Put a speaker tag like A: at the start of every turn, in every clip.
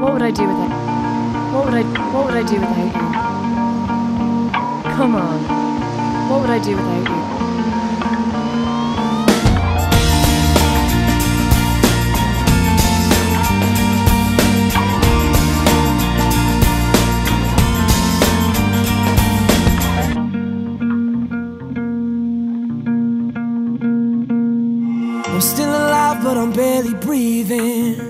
A: What would I do without? What would I? What would I do without you? Come on. What would I do without you?
B: I'm still alive, but I'm barely breathing.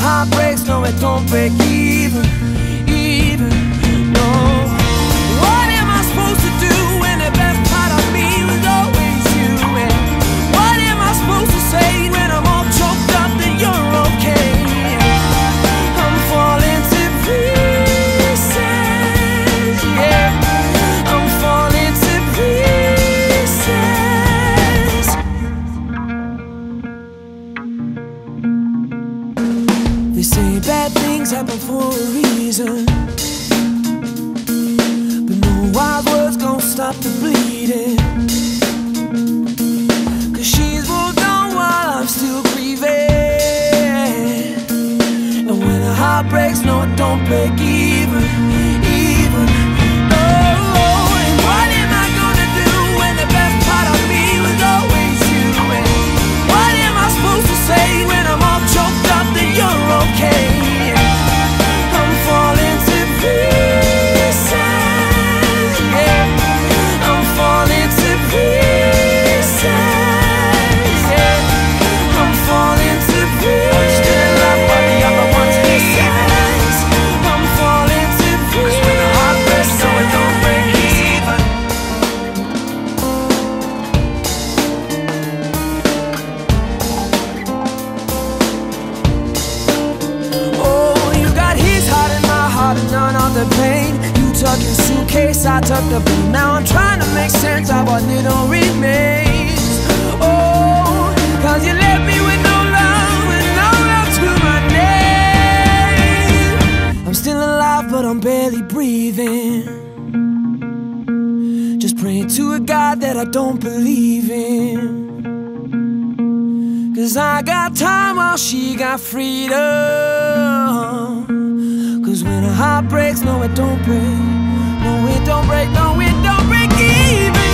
B: Cause when a heart breaks, no, it don't break even, They say bad things happen for a reason. But no wild words gon' stop the bleeding. Cause she's moved on while I'm still grieving. And when a heart breaks, no, it don't break even, even. Tuck your suitcase, I tuck the blue. Now I'm trying to make sense of what little remains. Oh, cause you left me with no love and no love to my name. I'm still alive, but I'm barely breathing. Just praying to a God that I don't believe in. Cause I got time while she got freedom. Cause when a heart breaks, no, it don't break. No, it don't break, no, it don't break even.